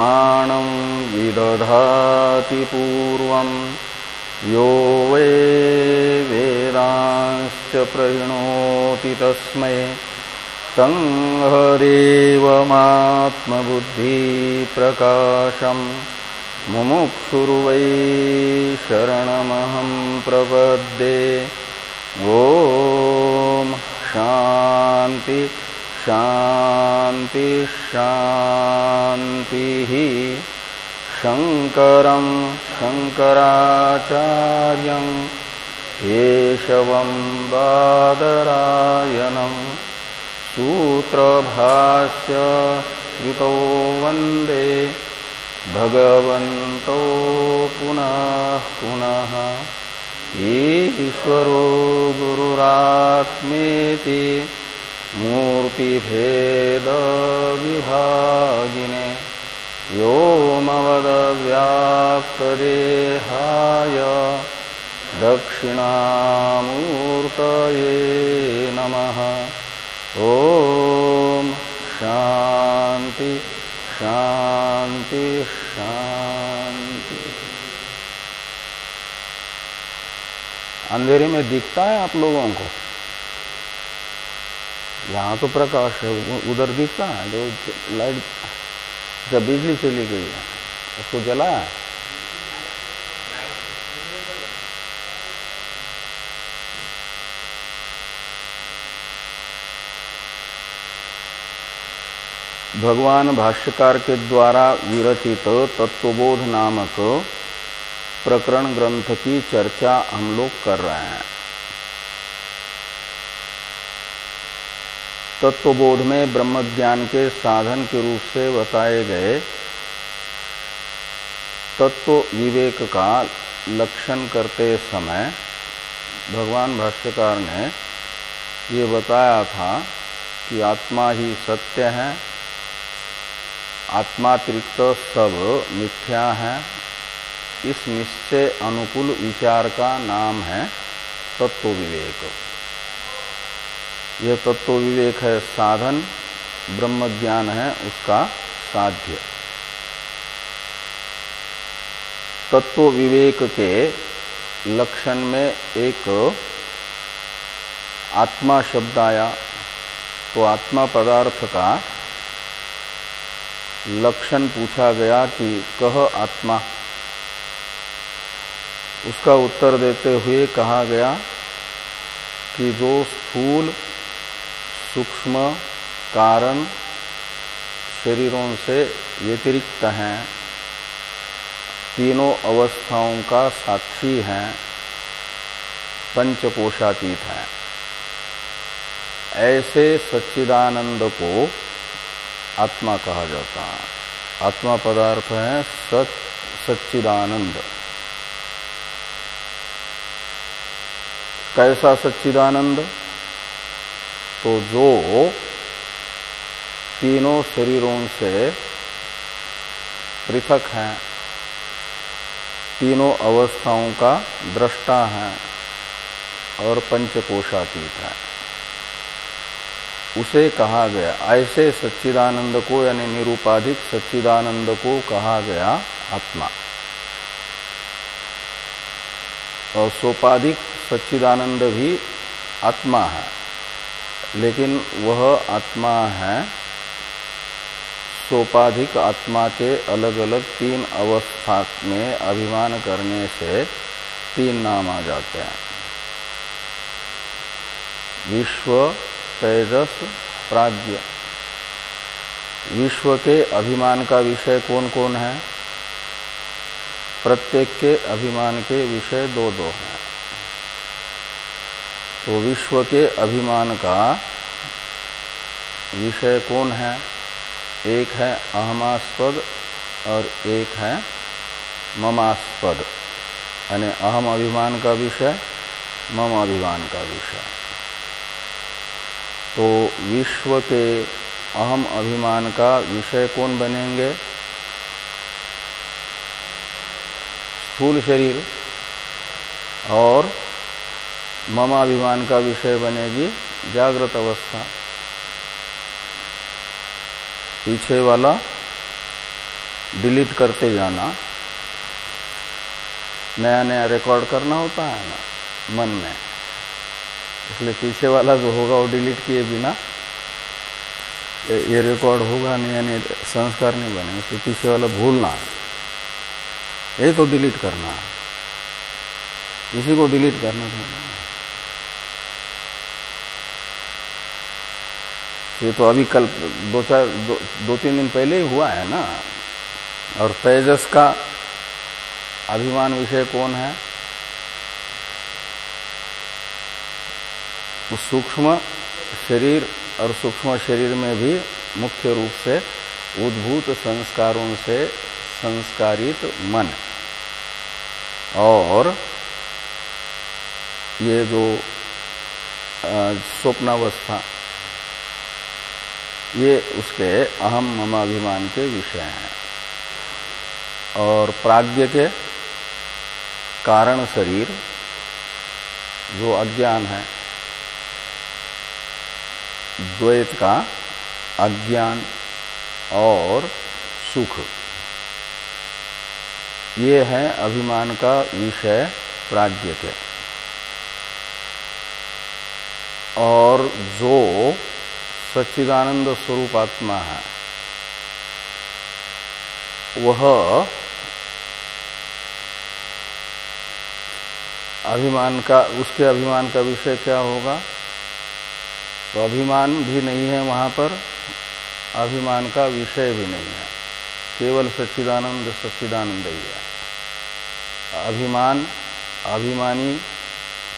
प्रमाणं विदधाति पूर्वम् यो वै वेदांश्च प्रहिणोति तस्मै। तङ्हदेवमात्मबुद्धिप्रकाशम् मुमुक्षुर्वै शरणमहं प्रपद्ये। ॐ शान्ति। शान्ति शान्तिः शङ्करं शङ्कराचार्यम् केशवं बादरायणम् सूत्रभाष्य युतो वंदे भगवन्तो पुनः पुनः। ईश्वरो गुरुरात्मेति मूर्तिभेदविभागिने व्योमवदव्याप्तदेहाय दक्षिणामूर्तये नमः। ॐ शान्ति शान्ति शान्ति। अंधेरे में दिखता है आप लोगों को? यहाँ तो प्रकाश है उधर दिखता है, जो लाइट जब बिजली चली गई है, उसको जलाया भगवान भाष्यकार के द्वारा विरचित तत्वबोध नामक प्रकरण ग्रंथ की चर्चा हम लोग कर रहे हैं। तत्वबोध में ब्रह्म ज्ञान के साधन के रूप से बताए गए तत्व विवेक का लक्षण करते समय भगवान भाष्यकार ने ये बताया था कि आत्मा ही सत्य है, आत्मातिरिक्त सब मिथ्या है। इस निश्चय अनुकूल विचार का नाम है तत्व विवेक यह तत्व विवेक है, साधन, ब्रह्म ज्ञान है, उसका साध्य। तत्व विवेक के लक्षण में एक आत्मा शब्द आया तो आत्मा पदार्थ का लक्षण पूछा गया कि कह आत्मा। उसका उत्तर देते हुए कहा गया कि जो स्थूल सूक्ष्म कारण शरीरों से व्यतिरिक्त हैं। तीनों अवस्थाओं का साक्षी है, पंचकोशातीत है। ऐसे सच्चिदानंद को आत्मा कहा जाता है। आत्मा पदार्थ है सच, सच्चिदानंद। कैसा सच्चिदानंद? तो जो तीनों शरीरों से पृथक है, तीनों अवस्थाओं का दृष्टा है और पंचकोशातीत है। उसे कहा गया, ऐसे सच्चिदानंद को यानी निरूपाधिक सच्चिदानंद को कहा गया आत्मा। और सोपाधिक सच्चिदानंद भी आत्मा है। लेकिन वह आत्मा है। सोपाधिक आत्मा के अलग अलग तीन अवस्था में अभिमान करने से तीन नाम आ जाते हैं। विश्व, तेजस, प्राज्ञ। विश्व के अभिमान का विषय कौन कौन है? प्रत्येक के अभिमान के विषय दो दो हैं। तो विश्व के अभिमान का विषय कौन है? एक है अहमास्पद और एक है ममास्पद। यानी अहम अभिमान का विषय, मम अभिमान का विषय। तो विश्व के अहम अभिमान का विषय कौन बनेंगे? स्थूल शरीर और ममाभिमान का विषय बनेगी जागृत अवस्था। पीछे वाला डिलीट करते जाना। नया नया रिकॉर्ड करना होता है ना, मन में। इसलिए पीछे वाला जो होगा वो डिलीट किए बिना ये रिकॉर्ड होगा नहीं यानी संस्कार नहीं बने इसलिए पीछे वाला भूलना है। ये तो डिलीट करना है। इसी को डिलीट करना था ये तो अभी कल दो चार दो, दो तीन दिन पहले ही हुआ है ना? और तेजस का अभिमान विषय कौन है? सूक्ष्म शरीर और सूक्ष्म शरीर में भी मुख्य रूप से उद्भूत संस्कारों से संस्कारित मन। और ये जो स्वप्नावस्था ये उसके अहम ममाभिमान के विषय हैं। और प्राज्ञ के कारण शरीर जो अज्ञान है, द्वैत का अज्ञान और सुख। ये है अभिमान का विषय प्राज्ञ के। और जो सच्चिदानंद स्वरूप आत्मा है। वह अभिमान का, उसके अभिमान का विषय क्या होगा? तो अभिमान भी नहीं है वहाँ पर, अभिमान का विषय भी नहीं है। केवल सच्चिदानंद सच्चिदानंद ही है। अभिमान, अभिमानी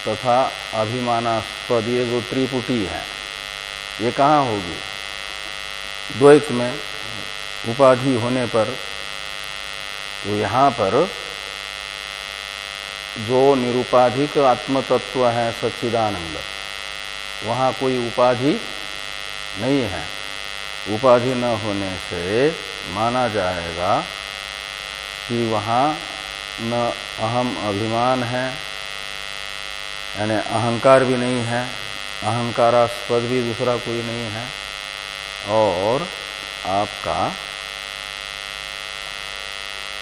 तथा अभिमानास्पद, ये जो त्रिपुटी है। ये कहाँ होगी? द्वैत में उपाधि होने पर तो यहाँ पर जो निरुपाधिक आत्म तत्व है सच्चिदानंद, वहाँ कोई उपाधि नहीं है। उपाधि न होने से माना जाएगा कि वहाँ न अहम अभिमान है, यानी अहंकार भी नहीं है। अहंकारास्पद भी दूसरा कोई नहीं है। और आपका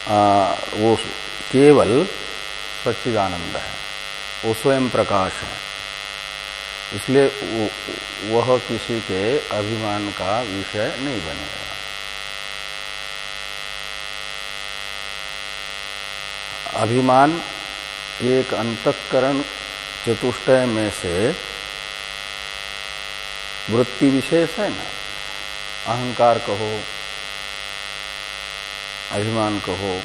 आ, वो केवल सच्चिदानंद है। वो स्वयं प्रकाश है। इसलिए वह किसी के अभिमान का विषय नहीं बनेगा। अभिमान एक अंतकरण चतुष्टय में से वृत्ति विशेष है ना? अहंकार कहो, अभिमान कहो,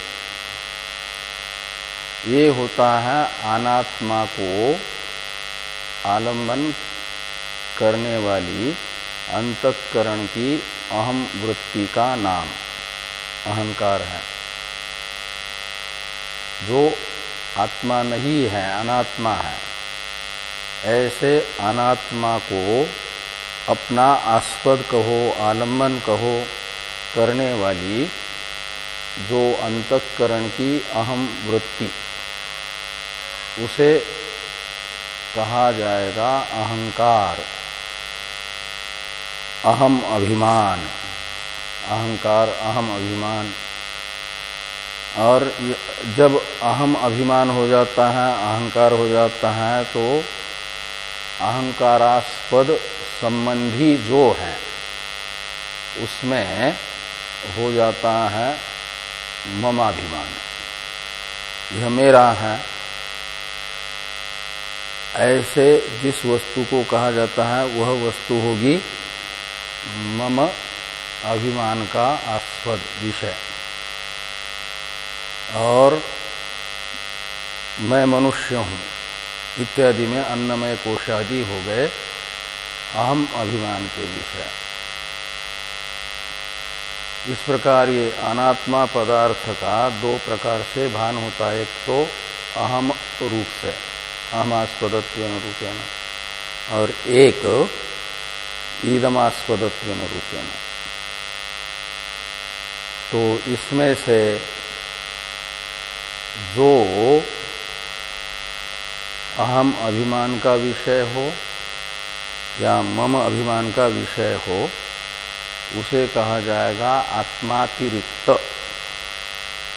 ये होता है अनात्मा को आलंबन करने वाली अंतकरण की अहम वृत्ति का नाम। अहंकार है। जो आत्मा नहीं है, अनात्मा है, ऐसे अनात्मा को अपना आस्पद कहो, आलंबन कहो करने वाली जो अंतकरण की अहम वृत्ति। उसे कहा जाएगा अहंकार। अहम अभिमान। अहंकार अहम अभिमान। और जब अहम अभिमान हो जाता है, अहंकार हो जाता है तो अहंकारास्पद संबंधी जो है, उसमें हो जाता है ममाभिमान। यह मेरा है। ऐसे जिस वस्तु को कहा जाता है, वह वस्तु होगी मम अभिमान का आस्पद विषय। और मैं मनुष्य हूँ, इत्यादि में अन्नमय कोशादि हो गए। अहम अभिमान के विषय इस प्रकार ये अनात्मा पदार्थ का दो प्रकार से भान होता है। एक तो अहम रूप से अहमास्पदत्व रूपेण, और एक ईदमास्पदत्व रूपेण। तो इसमें से जो अहम अभिमान का विषय हो या मम अभिमान का विषय हो, उसे कहा जाएगा आत्मातिरिक्त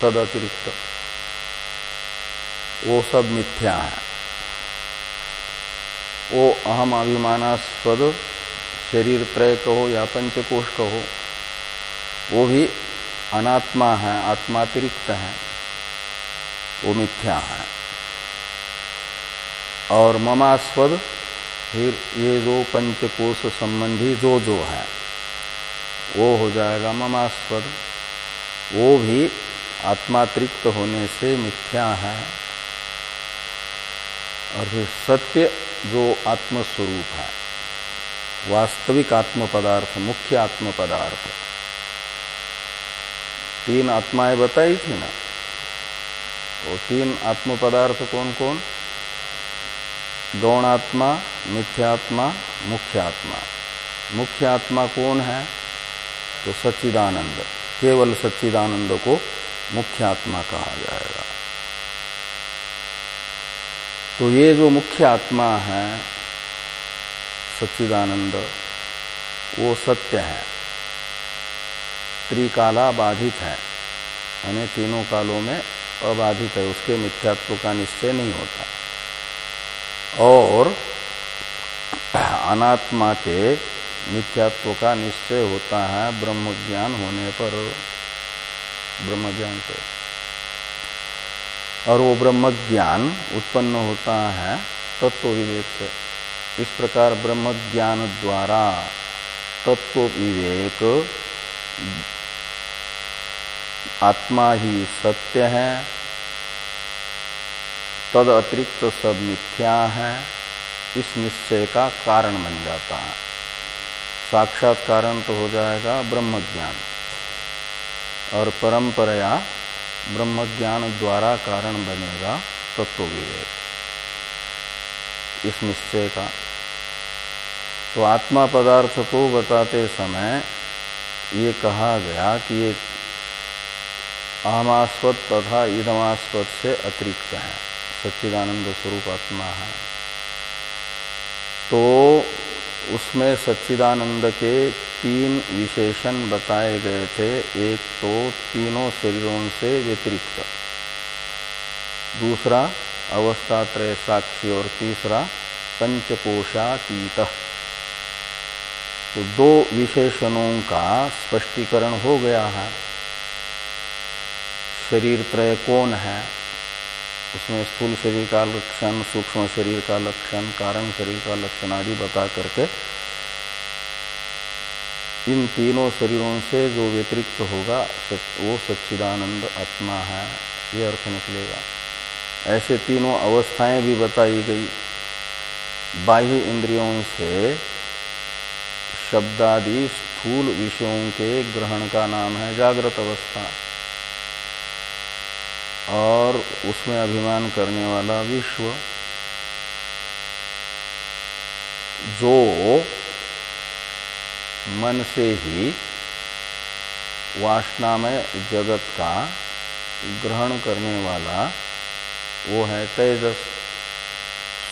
तद अतिरिक्त वो सब मिथ्या है। वो अहम अभिमानास्पद, शरीर त्रय कहो या पंचकोश कहो वो भी अनात्मा है, आत्मातिरिक्त है, वो मिथ्या है। और ममास्पद फिर ये जो पंचकोश संबंधी जो जो है, वो हो जाएगा ममास्पद वो भी आत्मातिरिक्त होने से मिथ्या है। और फिर सत्य जो आत्मस्वरूप है, वास्तविक आत्म पदार्थ मुख्य आत्म पदार्थ तीन आत्माएँ बताई थी ना? वो तीन आत्म पदार्थ कौन कौन गौणात्मा मिथ्यात्मा मुख्य आत्मा मुख्य आत्मा कौन है? तो सच्चिदानंद। केवल सच्चिदानंद को मुख्य आत्मा कहा जाएगा। तो ये जो मुख्य आत्मा है, सच्चिदानंद, वो सत्य है। त्रिकाला बाधित है। यानी तीनों कालों में अबाधित है। उसके मिथ्यात्व का निश्चय नहीं होता। और अनात्मा के मिथ्यात्व का निश्चय होता है ब्रह्म ज्ञान होने पर ब्रह्म ज्ञान से। और वो ब्रह्म ज्ञान उत्पन्न होता है तत्व विवेक से। इस प्रकार ब्रह्म ज्ञान द्वारा तत्व विवेक आत्मा ही सत्य है तद अतिरिक्त तो सब मिथ्या है, इस निश्चय का कारण बन जाता है। साक्षात कारण तो हो जाएगा ब्रह्म ज्ञान और परंपराया ब्रह्म ज्ञान द्वारा कारण बनेगा तत्व विवेक इस निश्चय का। तो आत्मा पदार्थ को बताते समय ये कहा गया कि ये अहमास्पद तथा ईदमास्पद से अतिरिक्त है। सच्चिदानंद स्वरूप आत्मा है। तो उसमें सच्चिदानंद के तीन विशेषण बताए गए थे। एक तो तीनों शरीरों से व्यतिरिक्त। दूसरा, अवस्थात्रय साक्षी और तीसरा पंचकोशातीत तो दो विशेषणों का स्पष्टीकरण हो गया है। शरीर त्रय कौन है? उसमें स्थूल शरीर का लक्षण, सूक्ष्म शरीर का लक्षण, कारण शरीर का लक्षण आदि बता करके इन तीनों शरीरों से जो व्यतिरिक्त होगा वो सच्चिदानंद आत्मा है, ये अर्थ निकलेगा। ऐसे तीनों अवस्थाएँ भी बताई गई। बाह्य इंद्रियों से शब्दादि स्थूल विषयों के ग्रहण का नाम है जागृत अवस्था। और उसमें अभिमान करने वाला विश्व जो मन से ही वासनामय जगत का ग्रहण करने वाला वो है तेजस।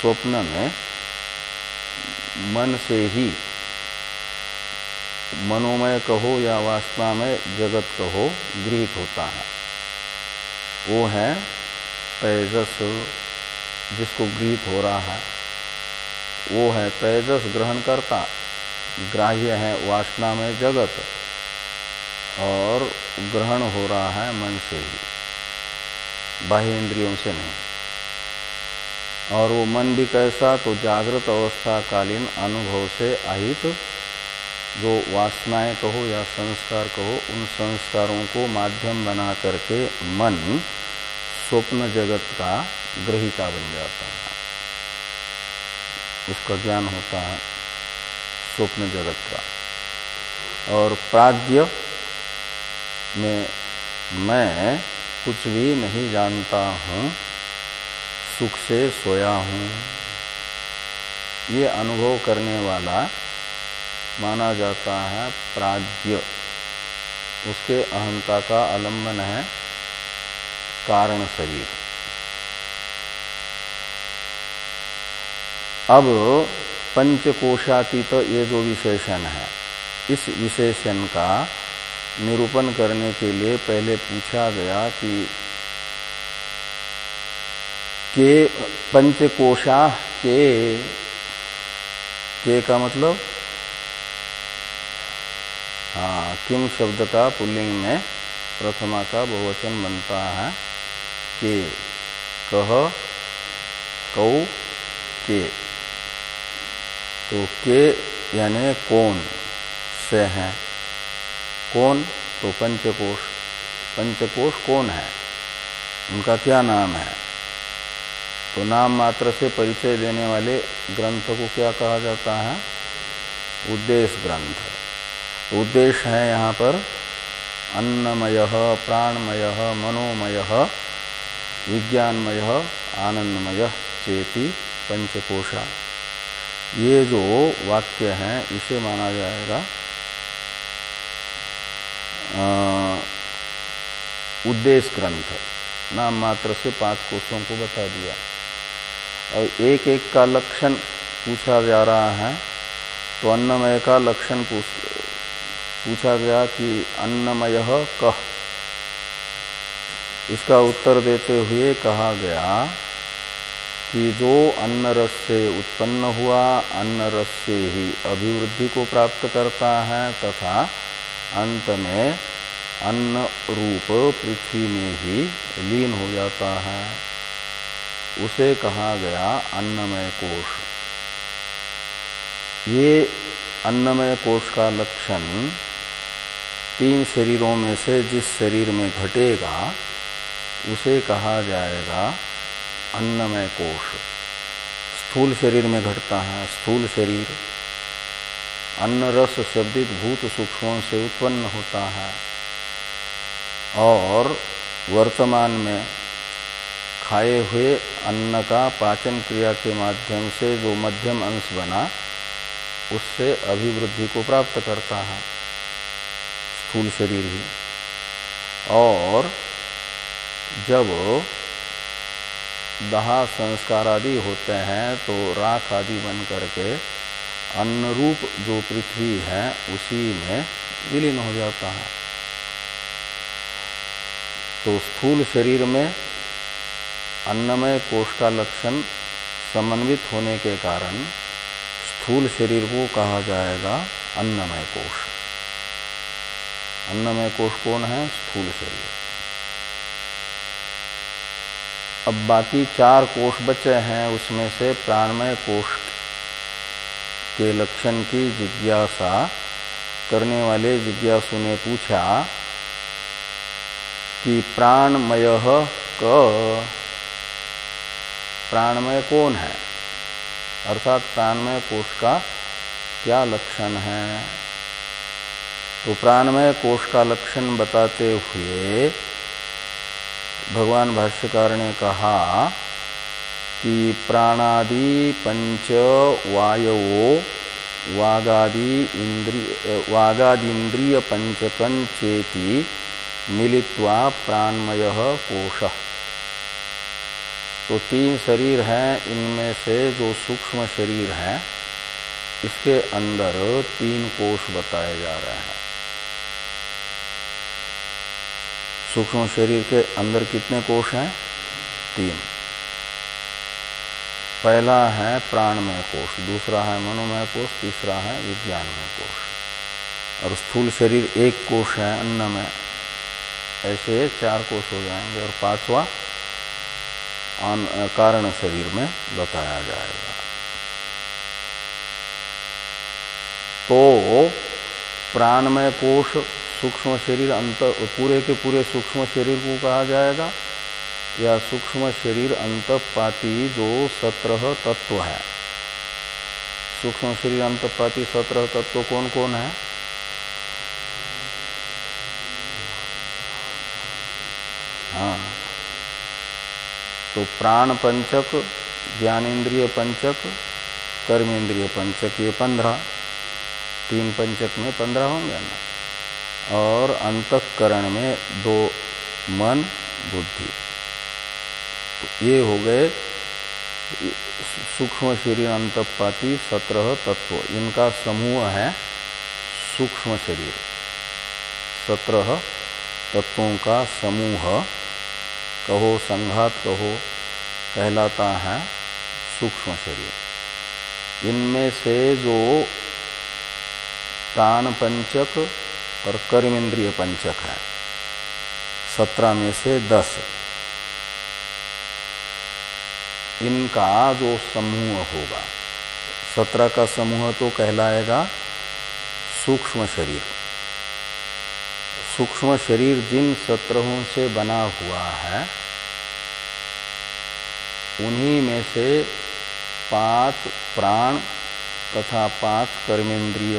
स्वप्न में मन से ही मनोमय कहो या वासनामय जगत कहो, गृहित होता है। वो है, तेजस, जिसको गृहित हो रहा है। वो है तेजस ग्रहण करता ग्राह्य है वासना में जगत, और ग्रहण हो रहा है मन से ही बाह्य इंद्रियों से नहीं। और वो मन भी कैसा तो जागृत अवस्था कालीन अनुभव से अहित जो वासनाएँ कहो या संस्कार कहो, उन संस्कारों को माध्यम बना करके मन स्वप्न जगत का ग्रहिता बन जाता है। उसका ज्ञान होता है स्वप्न जगत का। और प्राग्ञ में मैं कुछ भी नहीं जानता हूँ, सुख से सोया हूँ। ये अनुभव करने वाला माना जाता है प्राज्ञ। उसके अहंता का आलंबन है कारण शरीर। अब पंचकोशातीत ये जो विशेषण है, इस विशेषण का निरूपण करने के लिए पहले पूछा गया कि के पंचकोशा के के का मतलब? हाँ किम शब्द का पुल्लिंग में प्रथमा का बहुवचन बनता है के, कह, कौ, के। तो के यानी कौन, से हैं। कौन तो पंचकोश। पंचकोश कौन है? उनका क्या नाम है? तो नाम मात्र से परिचय देने वाले ग्रंथ को क्या कहा जाता है? उद्देश्य ग्रंथ। उद्देश्य है यहाँ पर अन्नमय, प्राणमय, मनोमय, विज्ञानमय, आनंदमय, चेती पंचकोशा। ये जो वाक्य है, इसे माना जाएगा उद्देश्य ग्रंथ। नाम मात्र से पाँच कोषों को बता दिया। और एक एक का लक्षण पूछा जा रहा है तो अन्नमय का लक्षण पूछ पूछा गया कि अन्नमय कह इसका उत्तर देते हुए कहा गया कि जो अन्न रस से उत्पन्न हुआ अन्न रस से ही अभिवृद्धि को प्राप्त करता है तथा अंत में अन्न रूप पृथ्वी में ही लीन हो जाता है। उसे कहा गया अन्नमय कोश ये अन्नमय कोश का लक्षण तीन शरीरों में से जिस शरीर में घटेगा, उसे कहा जाएगा अन्नमय कोश स्थूल शरीर में घटता है, स्थूल शरीर। अन्न रस शब्दित भूत सूक्ष्मों से उत्पन्न होता है। और वर्तमान में खाए हुए अन्न का पाचन क्रिया के माध्यम से जो मध्यम अंश बना, उससे अभिवृद्धि को प्राप्त करता है। स्थूल शरीर ही। और जब दहा संस्कार आदि होते हैं तो राख आदि बन करके अन्न रूप जो पृथ्वी है, उसी में विलीन हो जाता है। तो स्थूल शरीर में अन्नमय कोष का लक्षण समन्वित होने के कारण स्थूल शरीर को कहा जाएगा अन्नमय कोष। अन्नमय कोष कौन है, स्थूल शरीर। अब बाकी चार कोष बचे हैं, उसमें से प्राणमय कोष के लक्षण की जिज्ञासा करने वाले जिज्ञासु ने पूछा कि प्राणमय क प्राणमय कौन है? अर्थात प्राणमय कोष का क्या लक्षण है? तो प्राणमय कोष का लक्षण बताते हुए भगवान भाष्यकार ने कहा कि प्राणादि पंच वायवो वागादि इंद्रिय वागादिंद्रिय पंचकन मिलित्वा प्राणमय कोश। तो तीन शरीर हैं, इनमें से जो सूक्ष्म शरीर है, इसके अंदर तीन कोष बताए जा रहे हैं। सूक्ष्म शरीर के अंदर कितने कोष हैं? तीन। पहला है प्राणमय कोष, दूसरा है मनोमय कोष, तीसरा है विज्ञानमय कोष। और स्थूल शरीर एक कोष है, अन्नमय। ऐसे चार कोष हो जाएँगे और पांचवा कारण शरीर में बताया जाएगा। तो प्राणमय कोष सूक्ष्म शरीर अंत, पूरे के पूरे सूक्ष्म शरीर को कहा जाएगा। या सूक्ष्म शरीर अंतपाती जो सत्रह तत्व है। सूक्ष्म शरीर अंतपाती सत्रह तत्व कौन कौन है? हाँ। तो प्राण पंचक, ज्ञानेन्द्रिय पंचक कर्मेंद्रिय पंचक, ये पंद्रह। तीन पंचक में पंद्रह होंगे ना? और अंतकरण में दो मन, बुद्धि। तो ये हो गए सूक्ष्म शरीर अंतपाती सत्रह तत्व। इनका समूह है सूक्ष्म शरीर। सत्रह तत्वों का समूह। कहो संघात कहो, कहलाता है सूक्ष्म शरीर। इनमें से जो प्राण पंचक और कर्मेंद्रिय पंचक है। सत्रह में से दस। इनका जो समूह होगा, सत्रह का समूह तो कहलाएगा सूक्ष्म शरीर। सूक्ष्म शरीर जिन सत्रहों से बना हुआ है, उन्हीं में से पाँच प्राण तथा पाँच कर्मेंद्रिय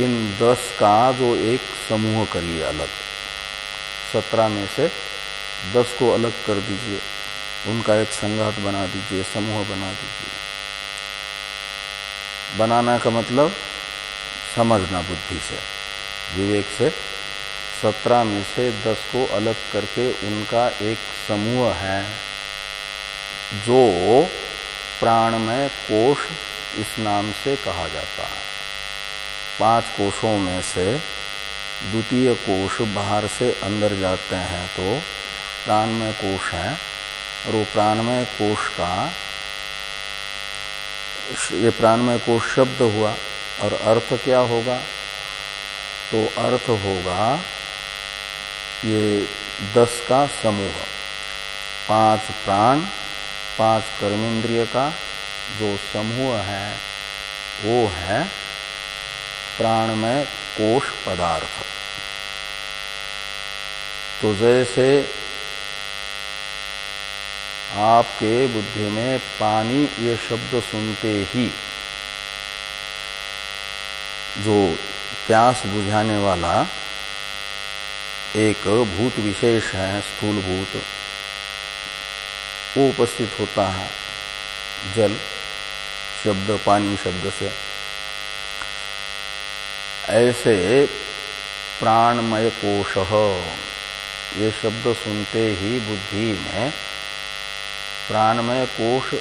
इन दस का जो एक समूह करिए अलग। सत्रह में से दस को अलग कर दीजिए। उनका एक संघात बना दीजिए, समूह बना दीजिए। बनाना का मतलब समझना बुद्धि से। विवेक से। सत्रह में से दस को अलग करके उनका एक समूह है, जो प्राणमय कोष इस नाम से कहा जाता है। पाँच कोषों में से द्वितीय कोष बाहर से अंदर जाते हैं तो प्राणमय कोष है और वो प्राणमय कोष का ये प्राणमय कोष शब्द हुआ और अर्थ क्या होगा? तो अर्थ होगा ये दस का समूह। पाँच प्राण, पाँच कर्मेंद्रिय का जो समूह है, वो है प्राणमय कोष पदार्थ। तो जैसे आपके बुद्धि में पानी ये शब्द सुनते ही जो प्यास बुझाने वाला एक भूत विशेष है, स्थूल भूत, वो उपस्थित होता है जल शब्द, पानी शब्द से। ऐसे प्राणमय कोश। ये शब्द सुनते ही बुद्धि में प्राणमय कोश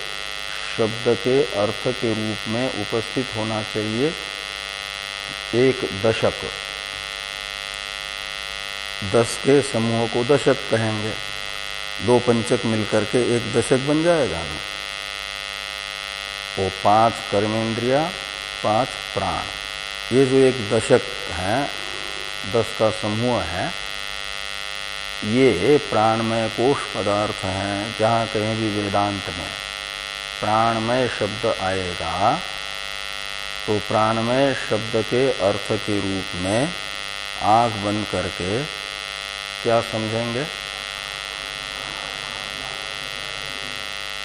शब्द के अर्थ के रूप में उपस्थित होना चाहिए। एक दशक। दस के समूह को दशक कहेंगे। दो पंचक मिलकर के एक दशक बन जाएगा। ना वो पाँच कर्मेंद्रिया, पाँच प्राण। ये जो एक दशक है, दस का समूह है, ये प्राणमय कोष पदार्थ है, जहाँ कहीं भी वेदांत में प्राणमय शब्द आएगा तो प्राणमय शब्द के अर्थ के रूप में आँख बंद करके क्या समझेंगे?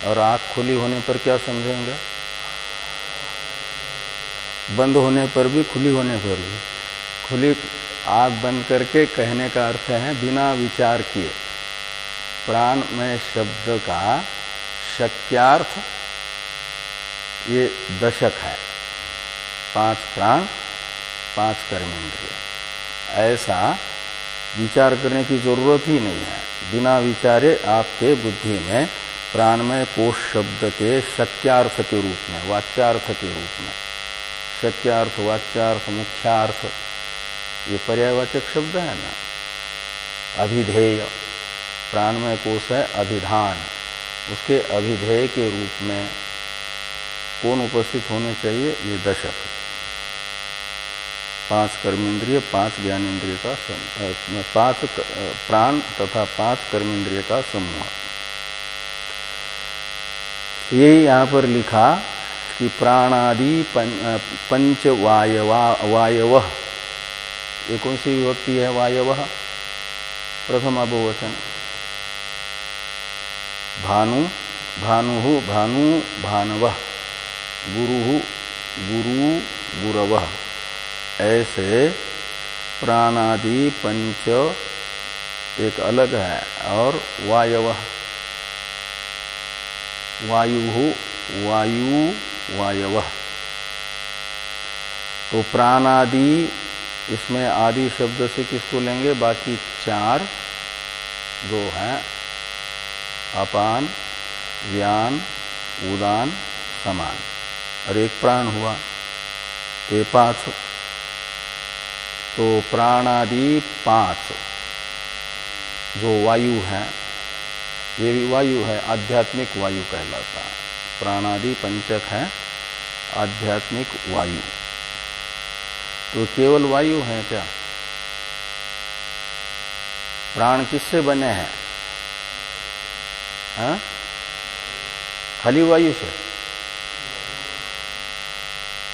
और आँख खुली होने पर क्या समझेंगे? बंद होने पर भी, खुली होने पर भी। खुली आँख बंद करके कहने का अर्थ है, बिना विचार किए। प्राण में शब्द का शक्यार्थ ये दशक है। पाँच प्राण, पाँच कर्मेंद्रिय। ऐसा विचार करने की ज़रूरत ही नहीं है। बिना विचारे आपके बुद्धि में प्राणमय कोष शब्द के शक्यार्थ के रूप में, वाच्यार्थ के रूप में। शक्यार्थ वाच्यार्थ, मुख्यार्थ, ये पर्यायवाचक शब्द है ना? अभिधेय, प्राणमय कोष है अभिधान। उसके अभिधेय के रूप में कौन उपस्थित होने चाहिए? ये दशक। पाँच कर्मेंद्रिय, पाँच ज्ञानेन्द्रिय का पाँच प्राण तथा पाँच कर्मेंद्रिय का समूह। यही यहाँ पर लिखा कि प्राणादि पंच वायवा, वायव। ये कौन सी विभक्ति है, वायव? प्रथम अबोवचन। भानु भानु भानु, भानव। गुरु गुरु, गुरव। ऐसे प्राणादि पंच एक अलग है, और वायव। वायु वायु वायव। तो प्राणादि, इसमें आदि शब्द से किसको लेंगे? बाकी चार जो है, अपान व्यान उदान, समान। और एक प्राण हुआ तो ये पाँच तो प्राणादि पाँच। जो वायु है, ये भी वायु है, आध्यात्मिक वायु कहलाता है। प्राणादि पंचक है, आध्यात्मिक वायु। तो केवल वायु है क्या? प्राण किससे बने हैं? हा? खाली वायु से।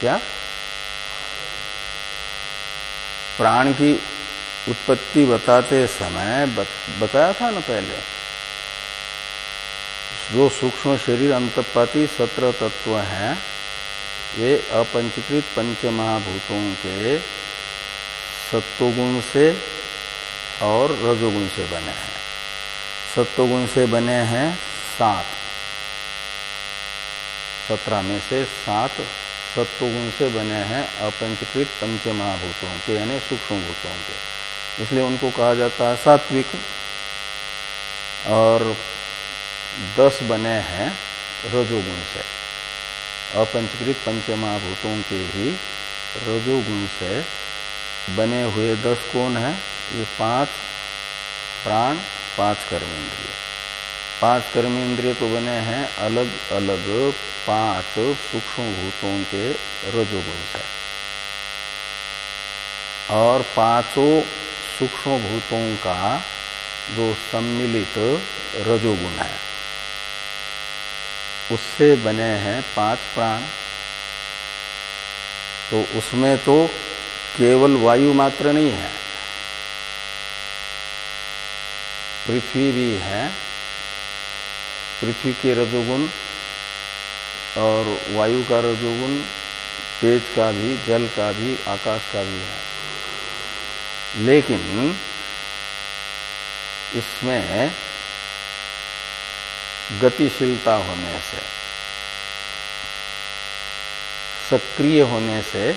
क्या? प्राण की उत्पत्ति बताते समय बताया था ना पहले? जो सूक्ष्म शरीर अंतपाती सत्र तत्व हैं, ये अपंचीकृत पंच महाभूतों के सत्वगुण से और रजोगुण से बने हैं। सत्वगुण से बने हैं सात। सत्रह में से सात सत्वगुण से बने हैं अपंचकृत पंच महाभूतों के, यानी सूक्ष्म भूतों के। इसलिए उनको कहा जाता है सात्विक। और दस बने हैं रजोगुण से। अपंचकृत पंच महाभूतों के ही रजोगुण से बने हुए दस कौन है? ये पाँच प्राण, पाँच कर्मेंद्रिय। पाँच कर्मेंद्रिय तो बने हैं अलग अलग पाँच सूक्ष्म भूतों के रजोगुण से। और पाँचों सूक्ष्म भूतों का जो सम्मिलित रजोगुण है। उससे बने हैं पाँच प्राण। तो उसमें तो केवल वायु मात्र नहीं है। पृथ्वी भी है। पृथ्वी के रजोगुण और वायु का रजोगुण, तेज का भी, जल का भी, आकाश का भी है। लेकिन इसमें गतिशीलता होने से, सक्रिय होने से,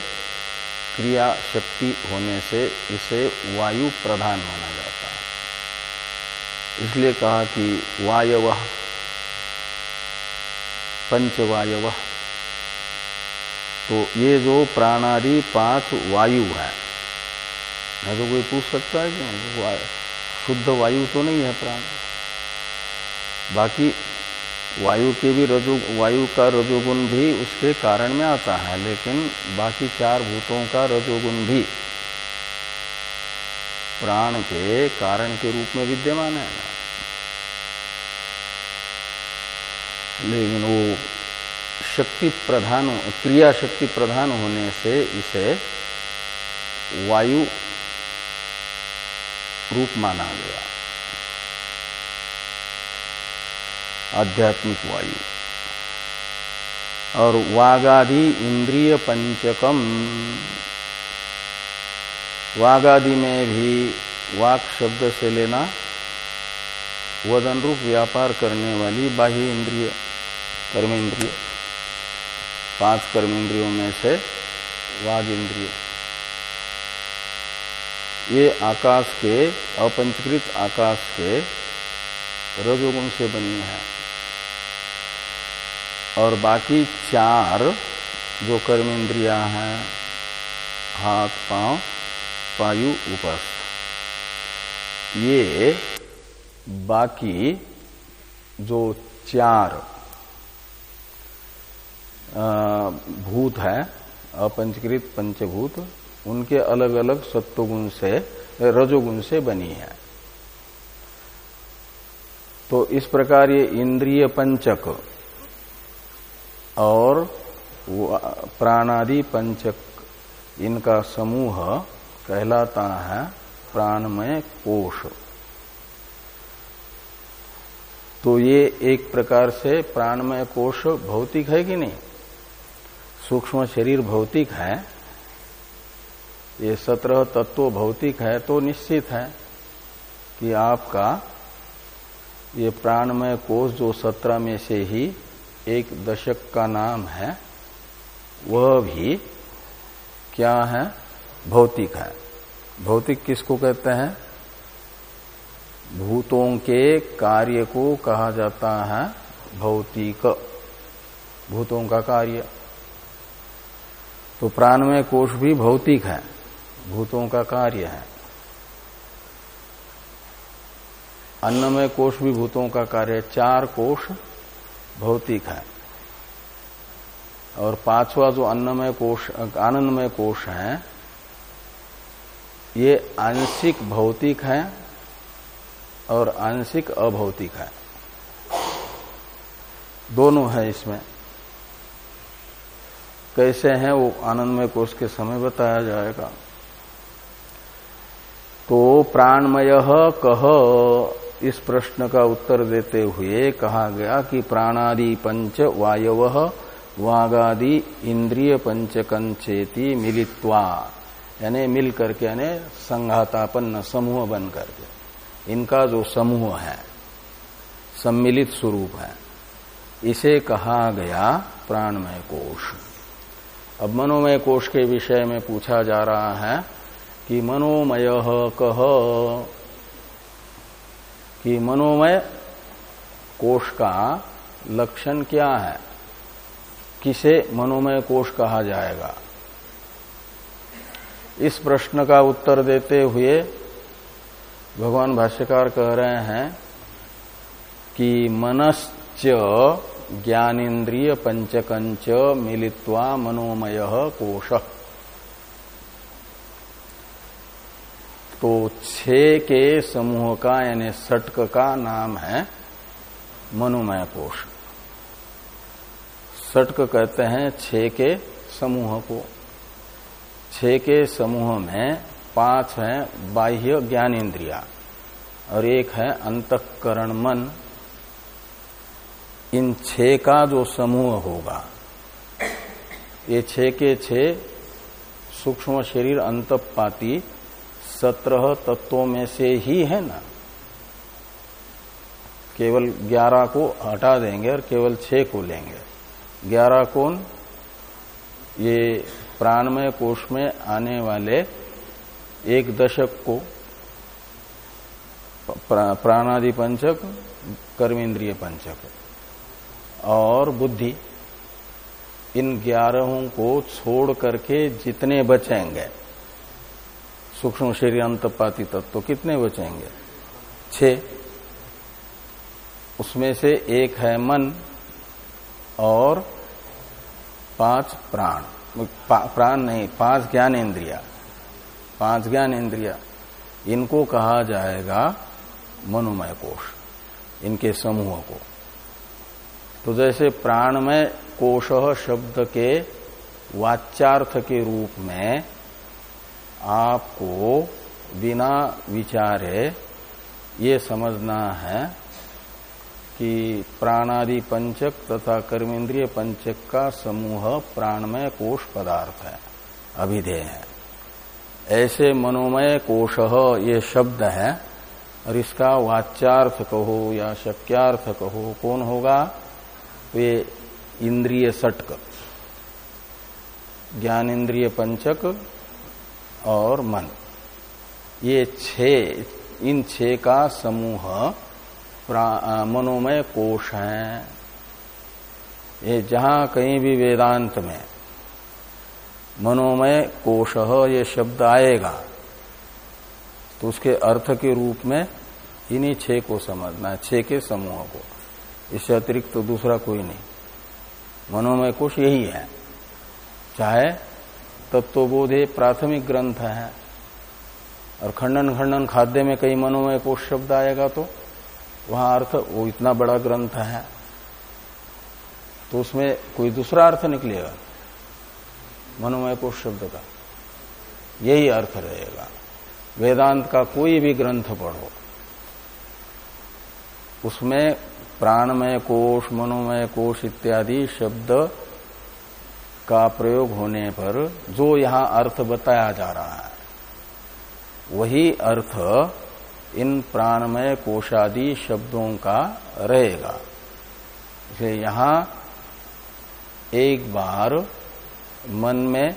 क्रिया शक्ति होने से इसे वायु प्रधान माना जाता है। इसलिए कहा कि वायव, पंचवायव तो ये जो प्राणादि पाँच वायु है, मैं तो कोई पूछ सकता है कि शुद्ध वायु तो नहीं है प्राण। बाकी वायु के भी रजो, वायु का रजोगुण भी उसके कारण में आता है, लेकिन बाकी चार भूतों का रजोगुण भी प्राण के कारण के रूप में विद्यमान है। ना लेकिन वो शक्ति प्रधान, क्रिया शक्ति प्रधान होने से इसे वायु रूप माना गया। आध्यात्मिक वायु। और वागादि इंद्रिय पंचकम। वागादि में भी वाक शब्द से लेना वदन रूप व्यापार करने वाली बाह्य इंद्रिय कर्मेंद्रिय पाँच कर्मेंद्रियों में से वाग इंद्रिय। ये आकाश के, अपंचकृत आकाश के रजोगुण से बनी है। और बाकी चार जो कर्म इंद्रिया हैं, हाथ, पाँव पायु उपस्थ। ये बाकी जो चार भूत है, अपंचकृत, पंचभूत, उनके अलग अलग सत्वगुण से, रजोगुण से बनी है। तो इस प्रकार ये इंद्रिय पंचक और प्राणादि पंचक, इनका समूह कहलाता है प्राणमय कोश तो ये एक प्रकार से प्राणमय कोश भौतिक है कि नहीं? सूक्ष्म शरीर भौतिक है, ये सत्रह तत्व भौतिक है तो निश्चित है कि आपका ये प्राणमय कोष जो सत्रह में से ही एक दशक का नाम है, वह भी क्या है? भौतिक है। भौतिक किसको कहते हैं? भूतों के कार्य को कहा जाता है भौतिक। भूतों का कार्य। तो प्राणमय कोष भी भौतिक है, भूतों का कार्य है। अन्नमय कोष भी भूतों का कार्य चार कोष भौतिक है। और पांचवा जो अन्नमय कोष आनंदमय कोष है, ये आंशिक भौतिक है और आंशिक अभौतिक है। दोनों है इसमें। कैसे हैं वो आनंदमय कोष के समय बताया जाएगा। तो प्राणमय कह इस प्रश्न का उत्तर देते हुए कहा गया कि प्राणादि पंच वायव, वागादि इंद्रिय पंच पंचकंचेति मिलित्वा। यानी मिल करके यानी संघातापन्न समूह बन करके। इनका जो समूह है, सम्मिलित स्वरूप है, इसे कहा गया प्राणमय कोष अब मनोमय कोष के विषय में पूछा जा रहा है कि मनोमय कह कि मनोमय कोष का लक्षण क्या है? किसे मनोमय कोष कहा जाएगा? इस प्रश्न का उत्तर देते हुए भगवान भाष्यकार कह रहे हैं कि मनश्च ज्ञानेन्द्रिय पंचकंच मिलित्वा मनोमय कोश तो छ के समूह का, यानी सटक का नाम है मनोमय कोश सटक कहते हैं छ के समूह को। छ के समूह में पाँच है बाह्य ज्ञानेन्द्रिया और एक है अंतकरण मन। इन छह का जो समूह होगा, ये छह के छह सूक्ष्म शरीर अंतपाती सत्रह तत्वों में से ही है ना? केवल ग्यारह को हटा देंगे और केवल छह को लेंगे। ग्यारह कौन? ये प्राणमय कोष में आने वाले एक दशक को। प्राणादि पंचक, कर्मेंद्रिय पंचक और बुद्धि। इन ग्यारहों को छोड़ करके जितने बचेंगे सूक्ष्म शरीर अंतपाती तत्व तो कितने बचेंगे? छ उसमें से एक है मन और पाँच प्राण। पा, प्राण नहीं पाँच ज्ञान इंद्रिया पाँच ज्ञान इंद्रिया इनको कहा जाएगा मनोमय कोष इनके समूह को। तो जैसे प्राणमय कोश शब्द के वाच्यार्थ के रूप में आपको बिना विचारे ये समझना है कि प्राणादि पंचक तथा कर्मेंद्रिय पंचक का समूह प्राणमय कोष पदार्थ है, अभिधेय है। ऐसे मनोमय कोश ये शब्द है, और इसका वाच्यार्थ कहो या शक्यार्थ कहो, कौन होगा? ये इंद्रिय सटक ज्ञान इंद्रिय पंचक और मन। ये छे, इन छे का समूह मनोमय कोश है। ये जहाँ कहीं भी वेदांत में मनोमय कोश ये शब्द आएगा तो उसके अर्थ के रूप में इन्हीं छह को समझना है छह के समूह को। इससे अतिरिक्त तो दूसरा कोई नहीं। मनोमय कोश यही है, चाहे तत्वबोध प्राथमिक ग्रंथ है। और खंडन खंडन खाद्य में कई मनोमय कोश शब्द आएगा तो वहाँ अर्थ वो इतना बड़ा ग्रंथ है। तो उसमें कोई दूसरा अर्थ निकलेगा, मनोमय कोश शब्द का। यही अर्थ रहेगा। वेदांत का कोई भी ग्रंथ पढ़ो, उसमें प्राणमय कोष मनोमय कोष इत्यादि शब्द का प्रयोग होने पर जो यहाँ अर्थ बताया जा रहा है, वही अर्थ इन प्राणमय कोशादि शब्दों का रहेगा। इसे यहाँ एक बार मन में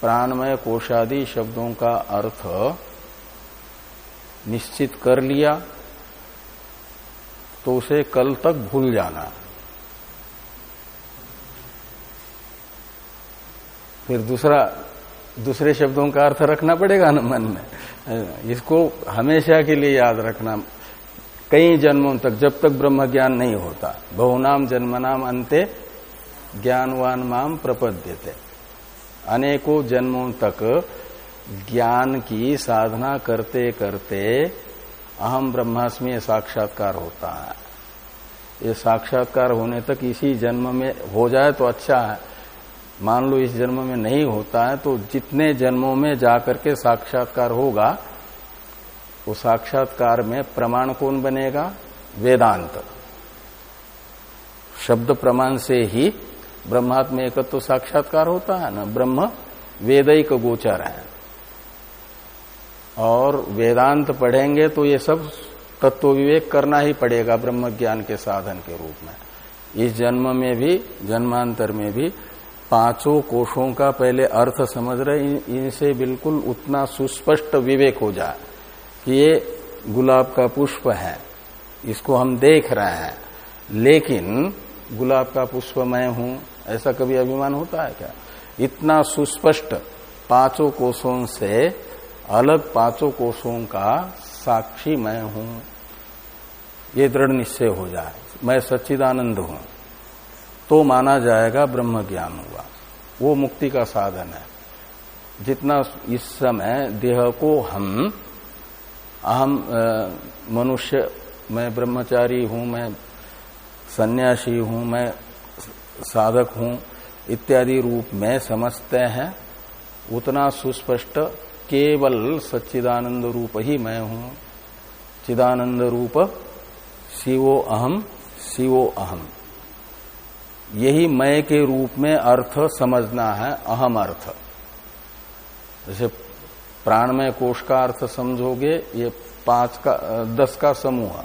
प्राणमय कोशादि शब्दों का अर्थ निश्चित कर लिया तो उसे कल तक भूल जाना। फिर दूसरा, दूसरे शब्दों का अर्थ रखना पड़ेगा ना मन में। इसको हमेशा के लिए याद रखना। कई जन्मों तक, जब तक ब्रह्म ज्ञान नहीं होता, बहुनाम जन्मनाम अंते ज्ञानवान माम प्रपद्यते। अनेकों जन्मों तक ज्ञान की साधना करते करते अहम ब्रह्मास्मि साक्षात्कार होता है। ये साक्षात्कार होने तक इसी जन्म में हो जाए तो अच्छा है। मान लो इस जन्म में नहीं होता है तो जितने जन्मों में जाकर के साक्षात्कार होगा, वो साक्षात्कार में प्रमाण कौन बनेगा? वेदांत। शब्द प्रमाण से ही ब्रह्मात्म एकत्व तो साक्षात्कार होता है ना? ब्रह्म वेदिक गोचर है। और वेदांत पढ़ेंगे तो ये सब तत्व विवेक करना ही पड़ेगा ब्रह्म ज्ञान के साधन के रूप में। इस जन्म में भी, जन्मांतर में भी पाँचों कोषों का पहले अर्थ समझ रहे इनसे बिल्कुल उतना सुस्पष्ट विवेक हो जाए कि ये गुलाब का पुष्प है, इसको हम देख रहे हैं। लेकिन गुलाब का पुष्प मैं हूँ, ऐसा कभी अभिमान होता है क्या? इतना सुस्पष्ट पाँचों कोषों से अलग पाँचों कोषों का साक्षी मैं हूँ। ये दृढ़ निश्चय हो जाए। मैं सच्चिदानंद हूँ। तो माना जाएगा ब्रह्म ज्ञान हुआ। वो मुक्ति का साधन है। जितना इस समय देह को हम, अहम मनुष्य, मैं ब्रह्मचारी हूँ, मैं सन्यासी हूँ, मैं साधक हूँ, इत्यादि रूप में समझते हैं, उतना सुस्पष्ट केवल सच्चिदानंद रूप ही मैं हूँ। चिदानंद रूप शिवो अहम शिवो अहम। यही मय के रूप में अर्थ समझना है, अहम अर्थ। जैसे प्राणमय कोष का अर्थ समझोगे, ये पाँच का, दस का समूह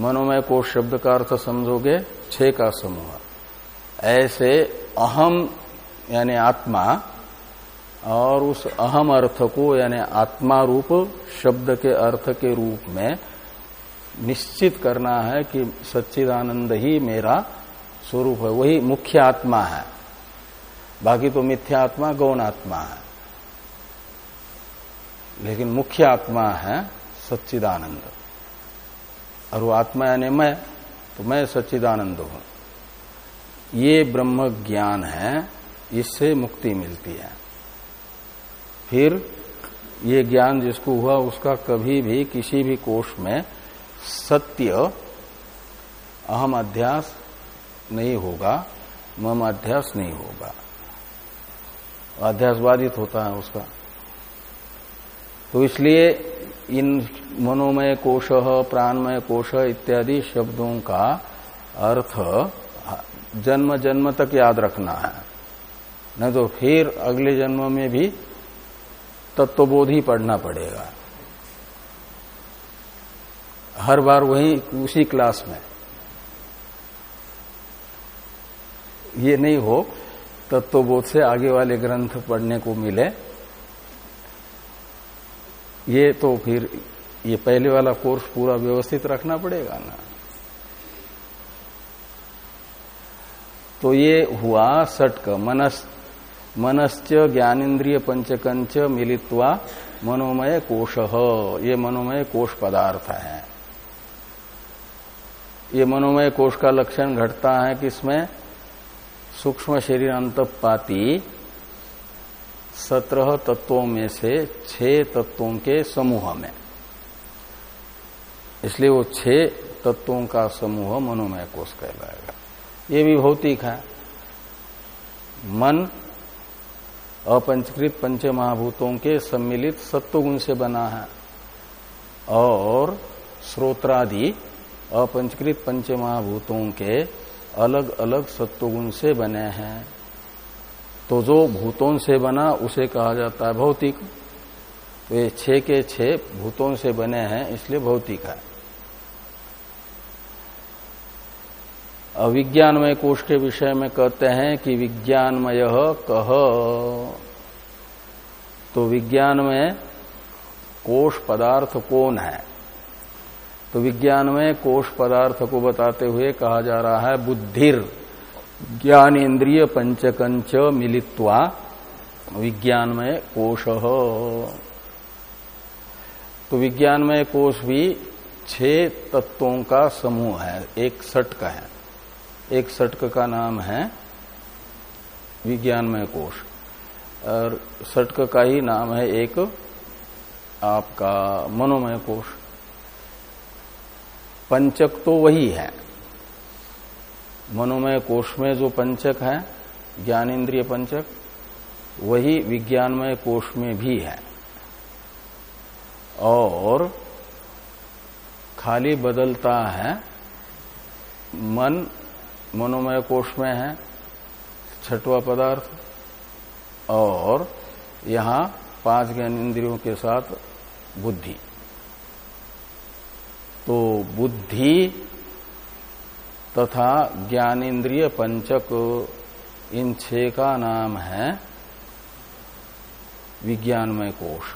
मनोमय कोष शब्द का अर्थ समझोगे, छह का समूह ऐसे अहम, यानी आत्मा, और उस अहम अर्थ को, यानी आत्मा रूप, शब्द के अर्थ के रूप में निश्चित करना है कि सच्चिदानंद ही मेरा स्वरूप है, वही मुख्य आत्मा है। बाकी तो मिथ्या आत्मा, गौण आत्मा है। लेकिन मुख्य आत्मा है सच्चिदानंद। और वो आत्मा यानी मैं तो मैं सच्चिदानंद हूँ। ये ब्रह्म ज्ञान है, इससे मुक्ति मिलती है। फिर ये ज्ञान जिसको हुआ, उसका कभी भी, किसी भी कोष में सत्य, अहम अध्यास नहीं होगा, मम अध्यास नहीं होगा। अध्यास बाधित होता है उसका। तो इसलिए इन मनोमय कोश, प्राणमय कोश इत्यादि शब्दों का अर्थ जन्म जन्म तक याद रखना है। नहीं तो फिर अगले जन्म में भी तत्वबोध ही पढ़ना पड़ेगा। हर बार वही उसी क्लास में। ये नहीं हो तत्वबोध से आगे वाले ग्रंथ पढ़ने को मिले। ये तो फिर, ये पहले वाला कोर्स पूरा व्यवस्थित रखना पड़ेगा ना। तो ये हुआ सटक, मनस, मनश्च ज्ञानेन्द्रिय पंचकंच मिलित्वा मनोमय कोश। ये मनोमय कोश पदार्थ है। ये मनोमय कोश का लक्षण घटता है किसमें? सूक्ष्म शरीर अंतपाती सत्रह तत्वों में से छह तत्वों के समूह में। इसलिए वो छह तत्वों का समूह मनोमय कोष कहलाएगा। ये भी भौतिक है। मन अपंचकृत पंच महाभूतों के सम्मिलित सत्वगुण से बना है और श्रोत्रादि अपंचकृत पंच महाभूतों के अलग अलग सत्वगुण से बने हैं। तो जो भूतों से बना, उसे कहा जाता है भौतिक। तो ये के छह भूतों से बने हैं, इसलिए भौतिक है। अविज्ञानमय कोष के विषय में कहते हैं कि विज्ञानमय कह। तो विज्ञानमय कोष पदार्थ कौन है? तो विज्ञान में कोष पदार्थ को बताते हुए कहा जा रहा है बुद्धिर ज्ञान इंद्रिय पंचकंच मिलित्वा विज्ञानमय कोश। तो विज्ञानमय कोश भी छह तत्वों का समूह है, एक सटक है। एक सटक का नाम है विज्ञानमय कोश। और सटक का ही नाम है एक आपका मनोमय कोश। पंचक तो वही है। मनोमय कोष में जो पंचक है, ज्ञानेन्द्रिय पंचक, वही विज्ञानमय कोष में भी है। और खाली बदलता है, मन मनोमय कोष में है, छठवा पदार्थ, और यहाँ पाँच ज्ञान इंद्रियों के साथ बुद्धि। तो बुद्धि तथा ज्ञानेन्द्रिय पंचक इन छह का नाम है विज्ञानमय कोश।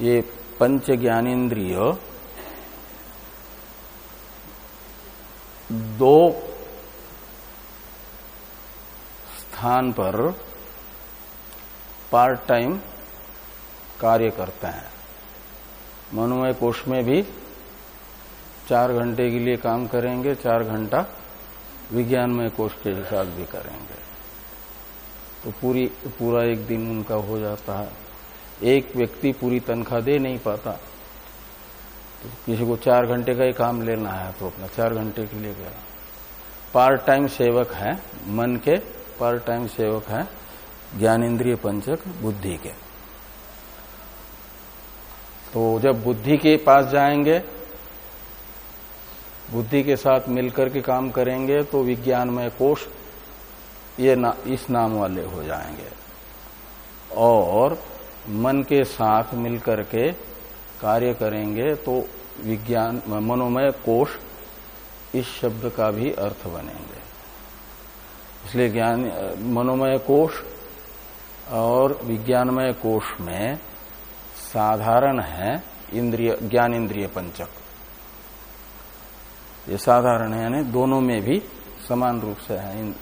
ये पंच ज्ञानेन्द्रिय दो स्थान पर पार्ट टाइम कार्य करते हैं। मनोमय कोष में भी चार घंटे के लिए काम करेंगे, चार घंटा विज्ञानमय कोष के हिसाब भी करेंगे। तो पूरी, पूरा एक दिन उनका हो जाता है। एक व्यक्ति पूरी तनख्वाह दे नहीं पाता। तो किसी को चार घंटे का ही काम लेना है तो अपना चार घंटे के लिए गया। पार्ट टाइम सेवक है, मन के पार्ट टाइम सेवक है, ज्ञानेन्द्रिय पंचक, बुद्धि के। तो जब बुद्धि के पास जाएँगे बुद्धि के साथ मिलकर के काम करेंगे तो विज्ञानमय कोष ये ना, इस नाम वाले हो जाएँगे। और मन के साथ मिलकर के कार्य करेंगे तो विज्ञान मनोमय कोष इस शब्द का भी अर्थ बनेंगे। इसलिए ज्ञान मनोमय कोष और विज्ञानमय कोष में साधारण है इंद्रिय, ज्ञान इंद्रिय पंचक। ये साधारण है, यानी दोनों में भी समान रूप से है।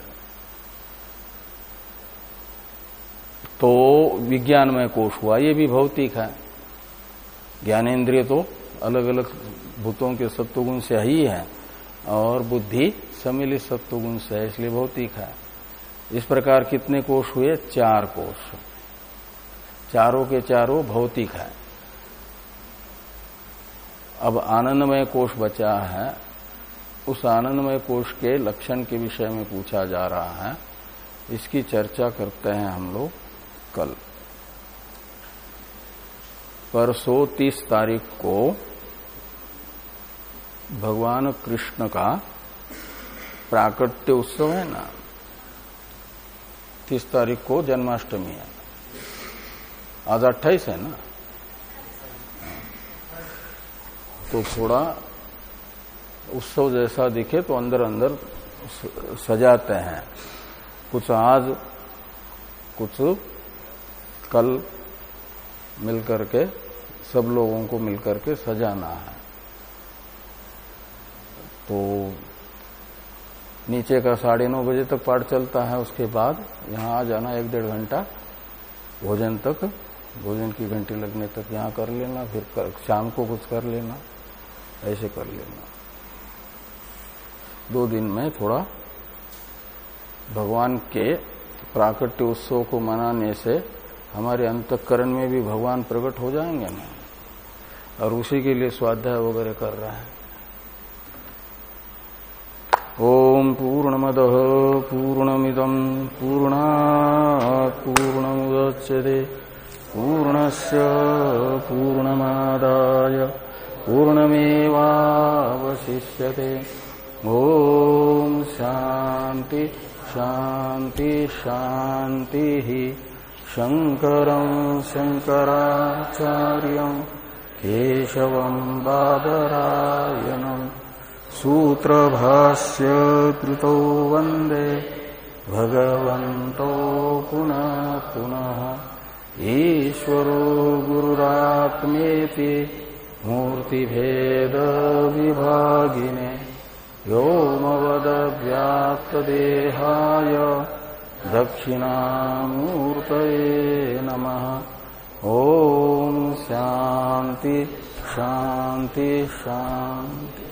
तो विज्ञानमय कोष हुआ, ये भी भौतिक है। ज्ञानेन्द्रिय तो अलग अलग भूतों के सत्वगुण से ही है, और बुद्धि सम्मिलित सत्वगुण से है, इसलिए भौतिक है। इस प्रकार कितने कोष हुए? चार कोष चारों के चारों भौतिक है। अब आनंदमय कोष बचा है, उस आनंदमय कोष के लक्षण के विषय में पूछा जा रहा है। इसकी चर्चा करते हैं हम लोग कल। परसों तीस तारीख को भगवान कृष्ण का प्राकट्य उत्सव है ना? तीस तारीख को जन्माष्टमी है। आज अट्ठाईस है ना? तो थोड़ा उत्सव जैसा दिखे तो अंदर अंदर सजाते हैं। कुछ आज, कुछ कल मिलकर के, सब लोगों को मिलकर के सजाना है। तो नीचे का साढ़े नौ बजे तक पाठ चलता है, उसके बाद यहाँ आ जाना एक डेढ़ घंटा, भोजन तक भोजन की घंटी लगने तक यहाँ कर लेना फिर कर, शाम को कुछ कर लेना ऐसे कर लेना। दो दिन में थोड़ा भगवान के प्राकट्य उत्सव को मनाने से हमारे अंतकरण में भी भगवान प्रकट हो जाएँगे ना? और उसी के लिए स्वाध्याय वगैरह कर रहा है। ओम पूर्णमद पूर्णमिदम पूर्णा पूर्णमुदच्यते। पूर्णस्य पूर्णमादाय पूर्णमेवावशिष्यते। ओम शांति शांति शांति शङ्करम् शङ्कराचार्यम् केशवम् बादरायणम् सूत्रभास्य कृतौ वंदे, भगवन्तौ पुनः पुनः। ईश्वरो गुरुरात्मेति मूर्तिभेदविभागिने व्योमवदव्याप्तदेहाय दक्षिणामूर्तये नमः। ॐ शान्ति शान्ति शान्ति।